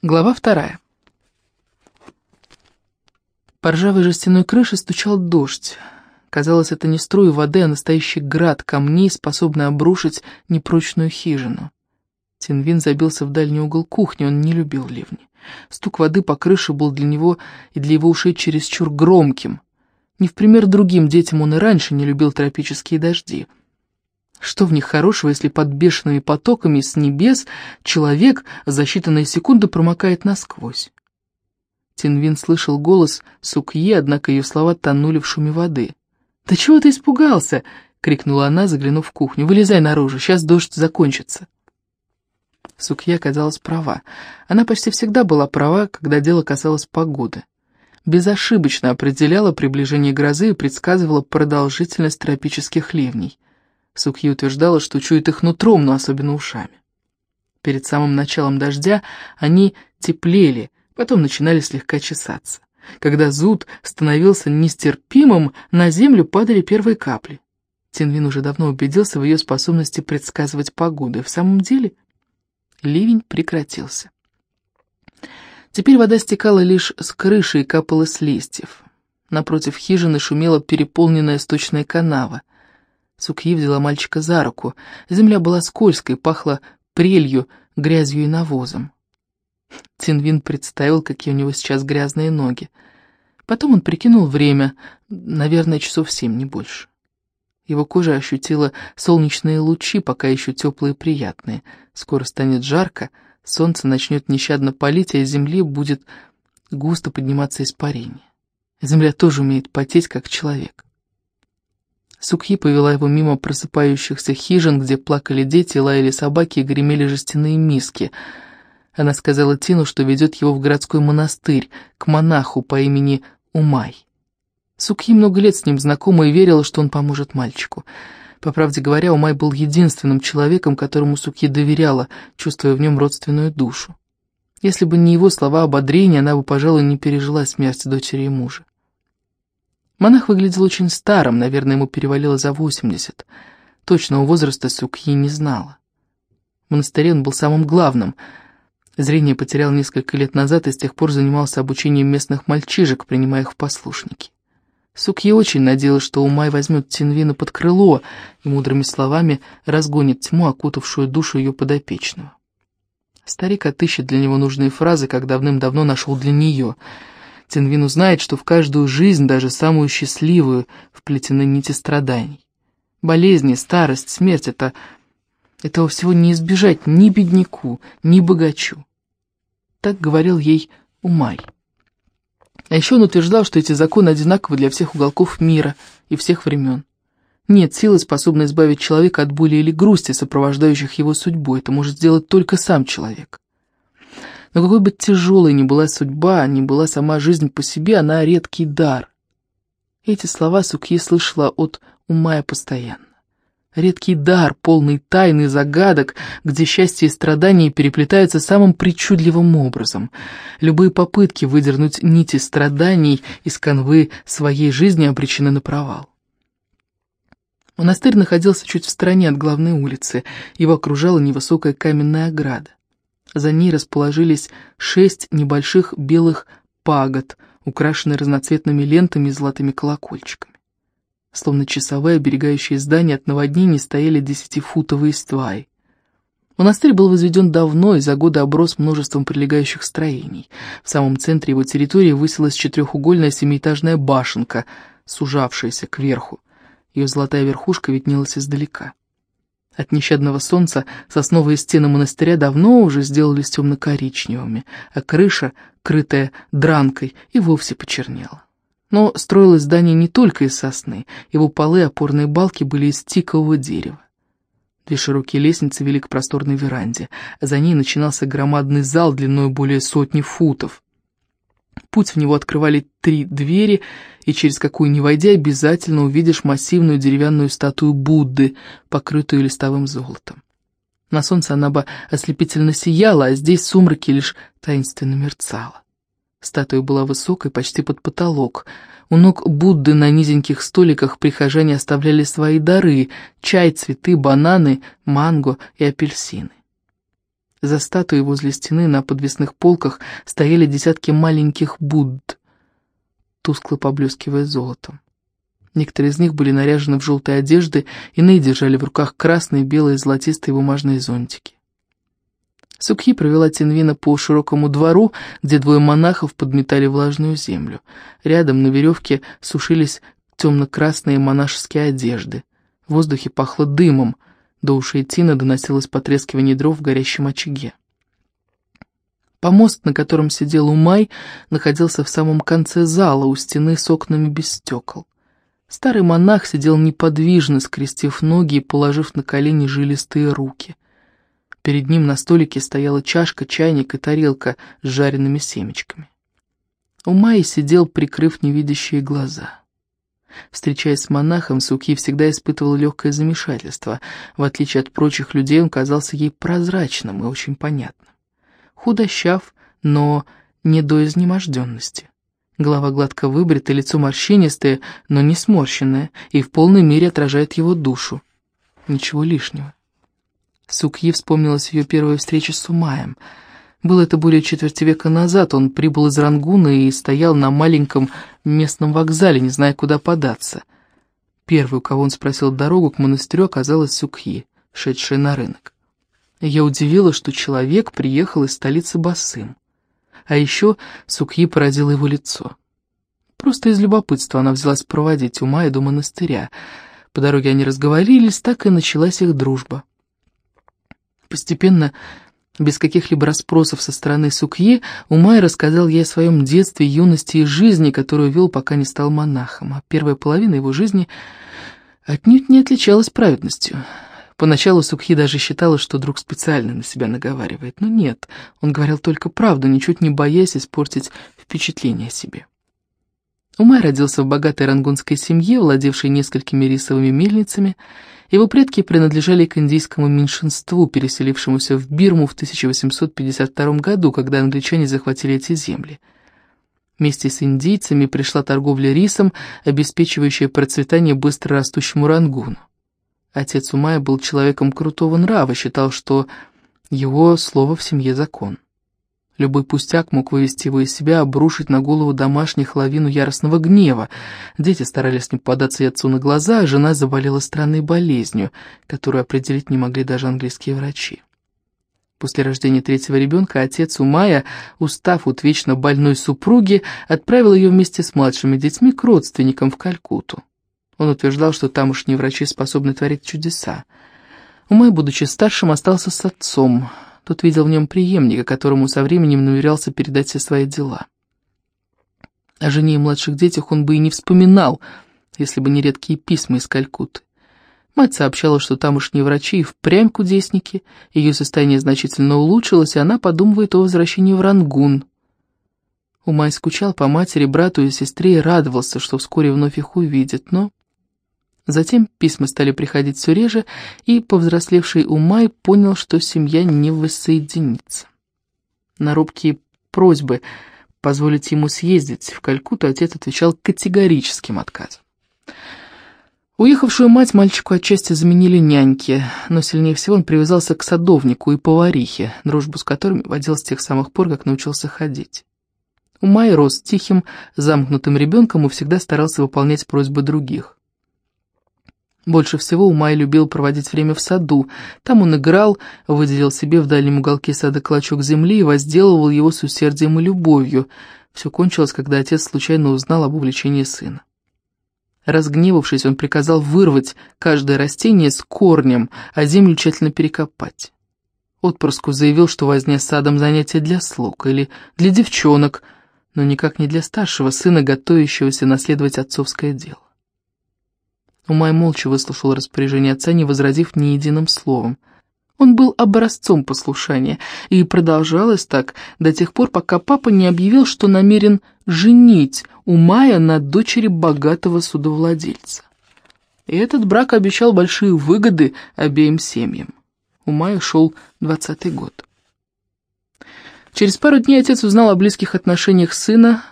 Глава вторая. По ржавой жестяной крыше стучал дождь. Казалось, это не струи воды, а настоящий град камней, способный обрушить непрочную хижину. Тинвин забился в дальний угол кухни, он не любил ливни. Стук воды по крыше был для него и для его ушей чересчур громким. Не в пример другим детям он и раньше не любил тропические дожди — что в них хорошего, если под бешеными потоками с небес человек за считанные секунды промокает насквозь? Тинвин слышал голос Сукье, однако ее слова тонули в шуме воды. «Да чего ты испугался?» — крикнула она, заглянув в кухню. «Вылезай наружу, сейчас дождь закончится». Сукья оказалась права. Она почти всегда была права, когда дело касалось погоды. Безошибочно определяла приближение грозы и предсказывала продолжительность тропических ливней. Сукьи утверждала, что чует их нутром, но особенно ушами. Перед самым началом дождя они теплели, потом начинали слегка чесаться. Когда зуд становился нестерпимым, на землю падали первые капли. Тинвин уже давно убедился в ее способности предсказывать погоду, и в самом деле ливень прекратился. Теперь вода стекала лишь с крыши и капала с листьев. Напротив хижины шумела переполненная сточная канава. Сукьи взяла мальчика за руку. Земля была скользкой, пахла прелью, грязью и навозом. Тинвин представил, какие у него сейчас грязные ноги. Потом он прикинул время, наверное, часов семь, не больше. Его кожа ощутила солнечные лучи, пока еще теплые и приятные. Скоро станет жарко, солнце начнет нещадно палить, а из земли будет густо подниматься испарение. Земля тоже умеет потеть, как человек. Сукхи повела его мимо просыпающихся хижин, где плакали дети, лаяли собаки и гремели жестяные миски. Она сказала Тину, что ведет его в городской монастырь, к монаху по имени Умай. Сукхи много лет с ним знакома и верила, что он поможет мальчику. По правде говоря, Умай был единственным человеком, которому Сукхи доверяла, чувствуя в нем родственную душу. Если бы не его слова ободрения, она бы, пожалуй, не пережила смерть дочери и мужа. Монах выглядел очень старым, наверное, ему перевалило за 80. Точного возраста Сукьи не знала. В монастыре он был самым главным. Зрение потерял несколько лет назад и с тех пор занимался обучением местных мальчишек, принимая их в послушники. Сукьи очень надеялась, что Умай возьмет Тинвина под крыло и мудрыми словами разгонит тьму, окутавшую душу ее подопечного. Старик отыщет для него нужные фразы, как давным-давно нашел для нее — Тинвин узнает, что в каждую жизнь, даже самую счастливую, вплетены нити страданий. Болезни, старость, смерть — это... Этого всего не избежать ни бедняку, ни богачу. Так говорил ей Умай. А еще он утверждал, что эти законы одинаковы для всех уголков мира и всех времен. Нет силы, способной избавить человека от боли или грусти, сопровождающих его судьбу. Это может сделать только сам человек. Но какой бы тяжелой ни была судьба, ни была сама жизнь по себе, она редкий дар. Эти слова Сукье слышала от Умая постоянно. Редкий дар, полный тайн и загадок, где счастье и страдания переплетаются самым причудливым образом. Любые попытки выдернуть нити страданий из канвы своей жизни обречены на провал. Монастырь находился чуть в стороне от главной улицы, его окружала невысокая каменная ограда. За ней расположились шесть небольших белых пагод, украшенные разноцветными лентами и золотыми колокольчиками. Словно часовые, оберегающие здание от наводнений, стояли десятифутовые стваи. Монастырь был возведен давно и за годы оброс множеством прилегающих строений. В самом центре его территории высилась четырехугольная семиэтажная башенка, сужавшаяся кверху. Ее золотая верхушка виднелась издалека. От нещадного солнца сосновые стены монастыря давно уже сделались темно-коричневыми, а крыша, крытая дранкой, и вовсе почернела. Но строилось здание не только из сосны, его полы и опорные балки были из тикового дерева. Две широкие лестницы вели к просторной веранде, а за ней начинался громадный зал длиной более сотни футов. Путь в него открывали три двери, и через какую ни войдя, обязательно увидишь массивную деревянную статую Будды, покрытую листовым золотом. На солнце она бы ослепительно сияла, а здесь в сумраке лишь таинственно мерцала. Статуя была высокой, почти под потолок. У ног Будды на низеньких столиках прихожане оставляли свои дары — чай, цветы, бананы, манго и апельсины. За статуей возле стены на подвесных полках стояли десятки маленьких Будд, тускло поблескивая золотом. Некоторые из них были наряжены в желтые одежды, иные держали в руках красные, белые, золотистые бумажные зонтики. Сукхи провела Тинвина по широкому двору, где двое монахов подметали влажную землю. Рядом на веревке сушились темно-красные монашеские одежды. В воздухе пахло дымом, до ушей Тина доносилось потрескивание дров в горящем очаге. Помост, на котором сидел Умай, находился в самом конце зала, у стены с окнами без стекол. Старый монах сидел неподвижно, скрестив ноги и положив на колени жилистые руки — Перед ним на столике стояла чашка, чайник и тарелка с жареными семечками. У Майи сидел, прикрыв невидящие глаза. Встречаясь с монахом, Суки всегда испытывал легкое замешательство. В отличие от прочих людей, он казался ей прозрачным и очень понятным. Худощав, но не до изнеможденности. Голова гладко выбрита, лицо морщинистое, но не сморщенное, и в полной мере отражает его душу. Ничего лишнего. Сукьи вспомнилась ее первая встреча с Умаем. Было это более четверти века назад, он прибыл из Рангуна и стоял на маленьком местном вокзале, не зная, куда податься. Первый, кого он спросил дорогу к монастырю, оказалась Сукьи, шедшая на рынок. Я удивила, что человек приехал из столицы Басым. А еще Сукьи поразило его лицо. Просто из любопытства она взялась проводить Умая до монастыря. По дороге они разговорились, так и началась их дружба. Постепенно, без каких-либо расспросов со стороны Сукье, Умай рассказал ей о своем детстве, юности и жизни, которую вел, пока не стал монахом, а первая половина его жизни отнюдь не отличалась праведностью. Поначалу Сукхи даже считала, что друг специально на себя наговаривает, но нет, он говорил только правду, ничуть не боясь испортить впечатление о себе. Умай родился в богатой рангунской семье, владевшей несколькими рисовыми мельницами, его предки принадлежали к индийскому меньшинству, переселившемуся в Бирму в 1852 году, когда англичане захватили эти земли. Вместе с индийцами пришла торговля рисом, обеспечивающая процветание быстро растущему рангуну. Отец Умая был человеком крутого нрава, считал, что его слово в семье закон. Любой пустяк мог вывести его из себя, обрушить на голову домашних лавину яростного гнева. Дети старались не попадаться отцу на глаза, а жена заболела странной болезнью, которую определить не могли даже английские врачи. После рождения третьего ребенка отец Умая, устав от вечно больной супруги, отправил ее вместе с младшими детьми к родственникам в Калькутту. Он утверждал, что тамошние врачи способны творить чудеса. Умай, будучи старшим, остался с отцом – тот видел в нем преемника, которому со временем намерялся передать все свои дела. О жене и младших детях он бы и не вспоминал, если бы не редкие письма из Калькутты. Мать сообщала, что тамошние врачи и впрямь кудесники, ее состояние значительно улучшилось, и она подумывает о возвращении в Рангун. Умай скучал по матери, брату и сестре и радовался, что вскоре вновь их увидит, но Затем письма стали приходить все реже, и повзрослевший Умай понял, что семья не воссоединится. На робкие просьбы позволить ему съездить в Калькутту отец отвечал категорическим отказом. Уехавшую мать мальчику отчасти заменили няньки, но сильнее всего он привязался к садовнику и поварихе, дружбу с которыми водил с тех самых пор, как научился ходить. Умай рос тихим, замкнутым ребенком и всегда старался выполнять просьбы других. Больше всего Умай любил проводить время в саду. Там он играл, выделил себе в дальнем уголке сада клочок земли и возделывал его с усердием и любовью. Все кончилось, когда отец случайно узнал об увлечении сына. Разгневавшись, он приказал вырвать каждое растение с корнем, а землю тщательно перекопать. Отпрыску заявил, что возня с садом занятие для слуг или для девчонок, но никак не для старшего сына, готовящегося наследовать отцовское дело. Умай молча выслушал распоряжение отца, не возразив ни единым словом. Он был образцом послушания, и продолжалось так до тех пор, пока папа не объявил, что намерен женить Умая на дочери богатого судовладельца. И этот брак обещал большие выгоды обеим семьям. Умая шел двадцатый год. Через пару дней отец узнал о близких отношениях сына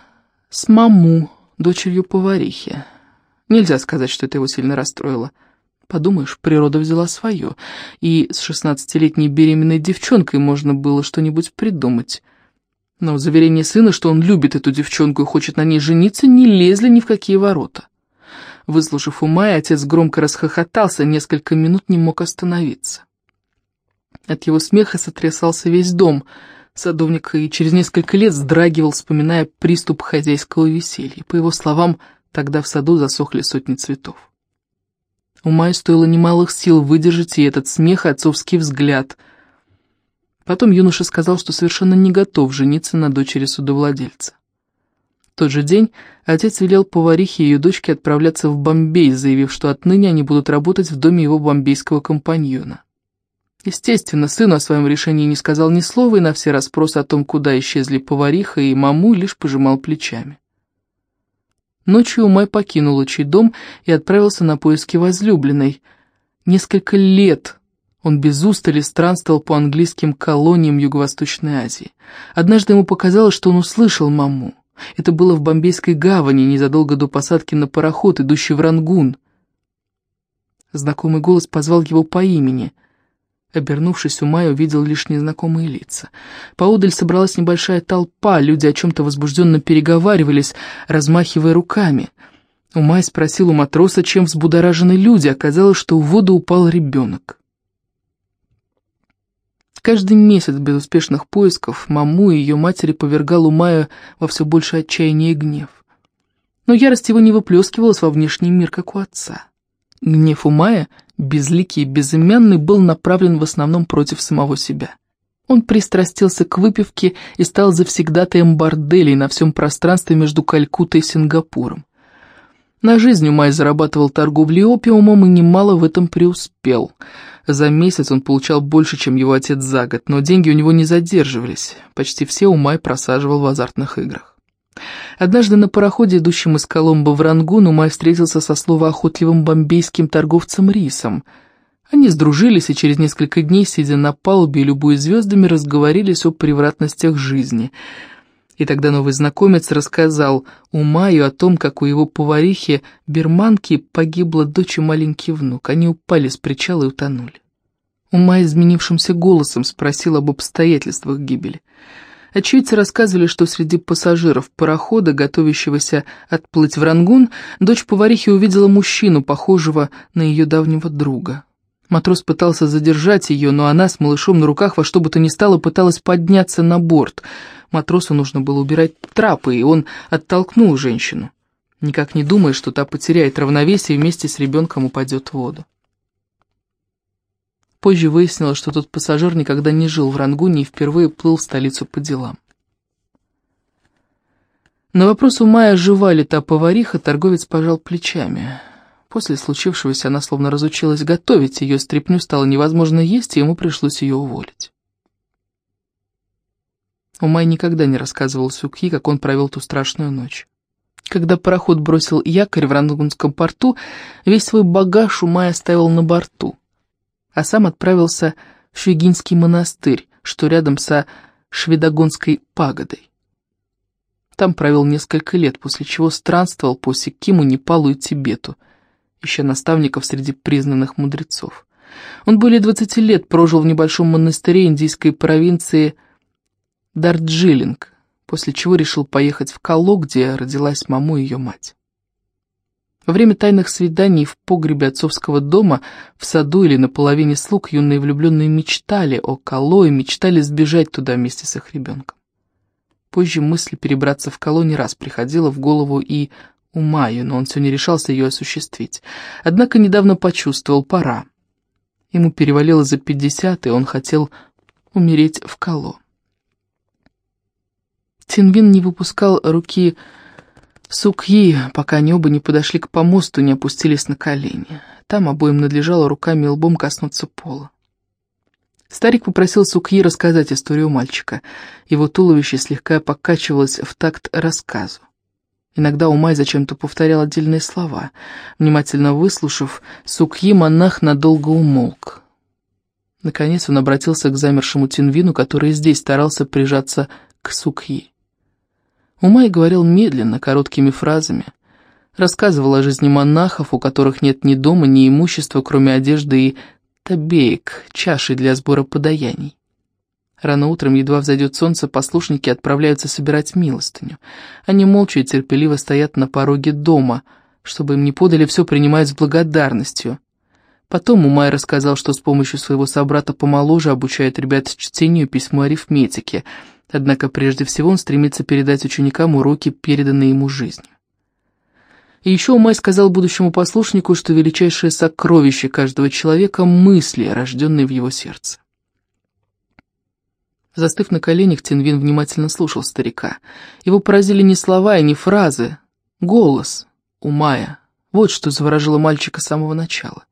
с Маму, дочерью поварихи. Нельзя сказать, что это его сильно расстроило. Подумаешь, природа взяла свое, и с шестнадцатилетней беременной девчонкой можно было что-нибудь придумать. Но заверение сына, что он любит эту девчонку и хочет на ней жениться, не лезли ни в какие ворота. Выслушав ума, отец громко расхохотался, несколько минут не мог остановиться. От его смеха сотрясался весь дом. Садовник и через несколько лет вздрагивал, вспоминая приступ хозяйского веселья. По его словам, тогда в саду засохли сотни цветов. У Майи стоило немалых сил выдержать и этот смех, и отцовский взгляд. Потом юноша сказал, что совершенно не готов жениться на дочери судовладельца. В тот же день отец велел поварихе и ее дочке отправляться в Бомбей, заявив, что отныне они будут работать в доме его бомбейского компаньона. Естественно, сыну о своем решении не сказал ни слова, и на все расспросы о том, куда исчезли повариха и маму, лишь пожимал плечами. Ночью Май покинул отчий дом и отправился на поиски возлюбленной. Несколько лет он без устали странствовал по английским колониям Юго-Восточной Азии. Однажды ему показалось, что он услышал маму. Это было в Бомбейской гавани, незадолго до посадки на пароход, идущий в Рангун. Знакомый голос позвал его по имени — Обернувшись, Умай увидел лишь незнакомые лица. Поодаль собралась небольшая толпа, люди о чем-то возбужденно переговаривались, размахивая руками. Умай спросил у матроса, чем взбудоражены люди, оказалось, что в воду упал ребенок. Каждый месяц безуспешных поисков маму и ее матери повергал Умая во все большее отчаяние и гнев. Но ярость его не выплескивалась во внешний мир, как у отца. Гнев Умая безликий и безымянный, был направлен в основном против самого себя. Он пристрастился к выпивке и стал завсегдатаем борделей на всем пространстве между Калькуттой и Сингапуром. На жизнь Умай зарабатывал торговлей опиумом и немало в этом преуспел. За месяц он получал больше, чем его отец за год, но деньги у него не задерживались. Почти все Умай просаживал в азартных играх. Однажды на пароходе, идущем из Коломбо в Рангун, Умай встретился со словоохотливым бомбейским торговцем рисом. Они сдружились и через несколько дней, сидя на палубе и любуя звездами, разговорились о превратностях жизни. И тогда новый знакомец рассказал Умаю о том, как у его поварихи, берманки, погибла дочь и маленький внук. Они упали с причала и утонули. Умай изменившимся голосом спросил об обстоятельствах гибели. Очевидцы рассказывали, что среди пассажиров парохода, готовящегося отплыть в Рангун, дочь поварихи увидела мужчину, похожего на ее давнего друга. Матрос пытался задержать ее, но она с малышом на руках во что бы то ни стало пыталась подняться на борт. Матросу нужно было убирать трапы, и он оттолкнул женщину, никак не думая, что та потеряет равновесие и вместе с ребенком упадет в воду. Позже выяснилось, что тот пассажир никогда не жил в Рангуне и впервые плыл в столицу по делам. На вопрос у Майя, жива ли та повариха, торговец пожал плечами. После случившегося она словно разучилась готовить, ее стряпню стало невозможно есть, и ему пришлось ее уволить. Умай никогда не рассказывал Сюкхи, как он провел ту страшную ночь. Когда пароход бросил якорь в Рангунском порту, весь свой багаж Умай оставил на борту а сам отправился в Швегинский монастырь, что рядом со Шведогонской пагодой. Там провел несколько лет, после чего странствовал по Сикиму, Непалу и Тибету, ища наставников среди признанных мудрецов. Он более 20 лет прожил в небольшом монастыре индийской провинции Дарджилинг, после чего решил поехать в Кало, где родилась маму и ее мать. Во время тайных свиданий в погребе отцовского дома, в саду или на половине слуг юные влюбленные мечтали о Кало и мечтали сбежать туда вместе с их ребенком. Позже мысль перебраться в Кало не раз приходила в голову и Умаю, но он все не решался ее осуществить. Однако недавно почувствовал, пора. Ему перевалило за пятьдесят, и он хотел умереть в Кало. Тинвин не выпускал руки Сукьи, пока они оба не подошли к помосту, не опустились на колени. Там обоим надлежало руками и лбом коснуться пола. Старик попросил Сукьи рассказать историю мальчика. Его туловище слегка покачивалось в такт рассказу. Иногда Умай зачем-то повторял отдельные слова. Внимательно выслушав, Сукьи монах надолго умолк. Наконец он обратился к замершему Тинвину, который здесь старался прижаться к Сукьи. Умай говорил медленно, короткими фразами. Рассказывал о жизни монахов, у которых нет ни дома, ни имущества, кроме одежды и табеек, чаши для сбора подаяний. Рано утром, едва взойдет солнце, послушники отправляются собирать милостыню. Они молча и терпеливо стоят на пороге дома, чтобы им не подали, все принимают с благодарностью. Потом Умай рассказал, что с помощью своего собрата помоложе обучает ребят чтению письму арифметики, однако прежде всего он стремится передать ученикам уроки, переданные ему жизнью. И еще Умай сказал будущему послушнику, что величайшее сокровище каждого человека — мысли, рожденные в его сердце. Застыв на коленях, Тинвин внимательно слушал старика. Его поразили не слова и не фразы, голос Умая. Вот что заворожило мальчика с самого начала.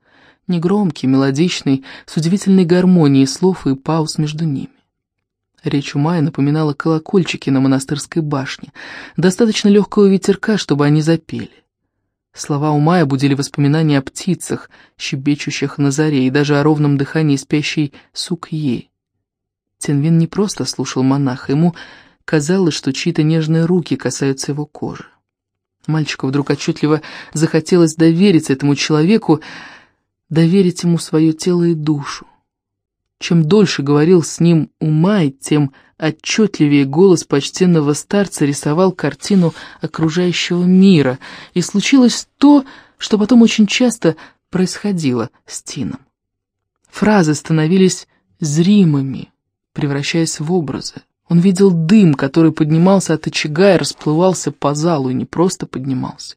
Негромкий, мелодичный, с удивительной гармонией слов и пауз между ними. Речь Умая напоминала колокольчики на монастырской башне. Достаточно легкого ветерка, чтобы они запели. Слова Умая будили воспоминания о птицах, щебечущих на заре, и даже о ровном дыхании спящей сукьи. Тенвин не просто слушал монаха, ему казалось, что чьи-то нежные руки касаются его кожи. Мальчику вдруг отчетливо захотелось довериться этому человеку, доверить ему свое тело и душу. Чем дольше говорил с ним Умай, тем отчетливее голос почтенного старца рисовал картину окружающего мира, и случилось то, что потом очень часто происходило с Тином. Фразы становились зримыми, превращаясь в образы. Он видел дым, который поднимался от очага и расплывался по залу, и не просто поднимался.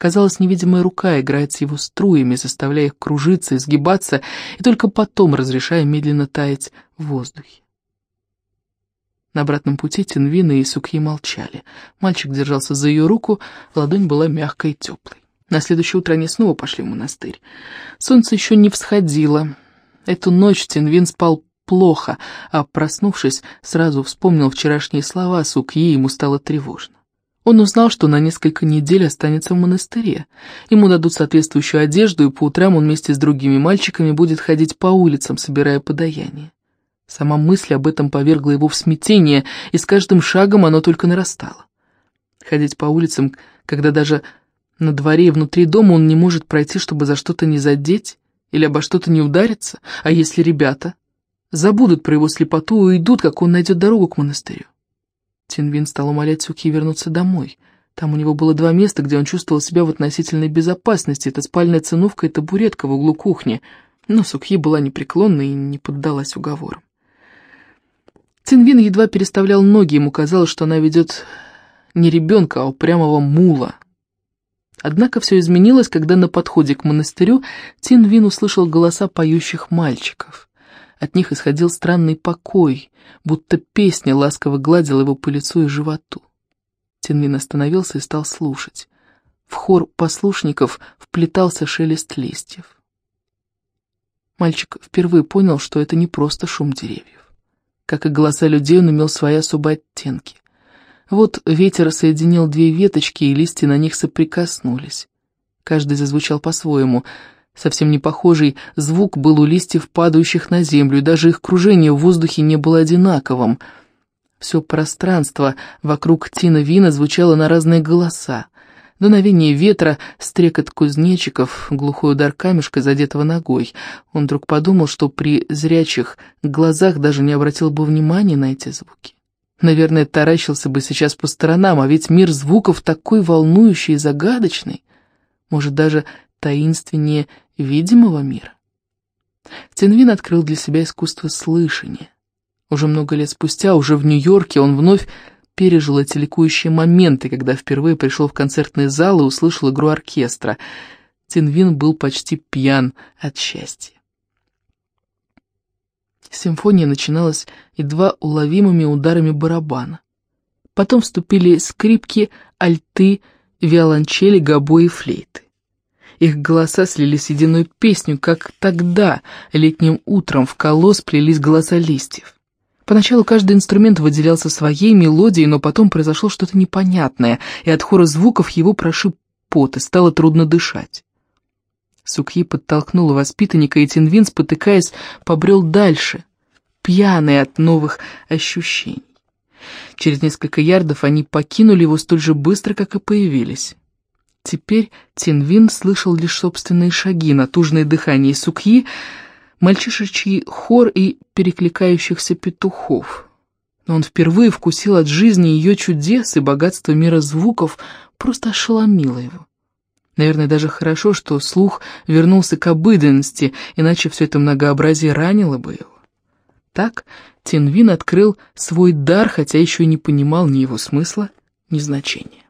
Казалось, невидимая рука играет с его струями, заставляя их кружиться, изгибаться, и только потом разрешая медленно таять в воздухе. На обратном пути Тинвина и Сукьи молчали. Мальчик держался за ее руку, ладонь была мягкой и теплой. На следующее утро они снова пошли в монастырь. Солнце еще не всходило. Эту ночь Тинвин спал плохо, а, проснувшись, сразу вспомнил вчерашние слова Сукьи, ему стало тревожно. Он узнал, что на несколько недель останется в монастыре. Ему дадут соответствующую одежду, и по утрам он вместе с другими мальчиками будет ходить по улицам, собирая подаяние. Сама мысль об этом повергла его в смятение, и с каждым шагом оно только нарастало. Ходить по улицам, когда даже на дворе и внутри дома он не может пройти, чтобы за что-то не задеть или обо что-то не удариться, а если ребята забудут про его слепоту и уйдут, как он найдет дорогу к монастырю. Тинвин стал умолять Суки вернуться домой. Там у него было два места, где он чувствовал себя в относительной безопасности. Это спальная циновка и табуретка в углу кухни. Но Сукхи была непреклонна и не поддалась уговорам. Тинвин едва переставлял ноги, ему казалось, что она ведет не ребенка, а упрямого мула. Однако все изменилось, когда на подходе к монастырю Тинвин услышал голоса поющих мальчиков. От них исходил странный покой, будто песня ласково гладила его по лицу и животу. Тинвин остановился и стал слушать. В хор послушников вплетался шелест листьев. Мальчик впервые понял, что это не просто шум деревьев. Как и голоса людей, он имел свои особые оттенки. Вот ветер соединил две веточки, и листья на них соприкоснулись. Каждый зазвучал по-своему — Совсем не похожий звук был у листьев, падающих на землю, и даже их кружение в воздухе не было одинаковым. Все пространство вокруг Тина Вина звучало на разные голоса. Дуновение ветра, стрекот кузнечиков, глухой удар камешка, задетого ногой. Он вдруг подумал, что при зрячих глазах даже не обратил бы внимания на эти звуки. Наверное, таращился бы сейчас по сторонам, а ведь мир звуков такой волнующий и загадочный. Может, даже таинственнее видимого мира. Тинвин открыл для себя искусство слышания. Уже много лет спустя, уже в Нью-Йорке, он вновь пережил эти ликующие моменты, когда впервые пришел в концертный зал и услышал игру оркестра. Тинвин был почти пьян от счастья. Симфония начиналась едва уловимыми ударами барабана. Потом вступили скрипки, альты, виолончели, гобои и флейты. Их голоса слились в единую песню, как тогда, летним утром, в колосс плелись голоса листьев. Поначалу каждый инструмент выделялся своей мелодией, но потом произошло что-то непонятное, и от хора звуков его прошиб пот, и стало трудно дышать. Сукьи подтолкнула воспитанника, и Тинвин, спотыкаясь, побрел дальше, пьяный от новых ощущений. Через несколько ярдов они покинули его столь же быстро, как и появились. Теперь Тинвин слышал лишь собственные шаги, натужное дыхание сукьи, мальчишечий хор и перекликающихся петухов. Он впервые вкусил от жизни ее чудес, и богатство мира звуков просто ошеломило его. Наверное, даже хорошо, что слух вернулся к обыденности, иначе все это многообразие ранило бы его. Так Тинвин открыл свой дар, хотя еще и не понимал ни его смысла, ни значения.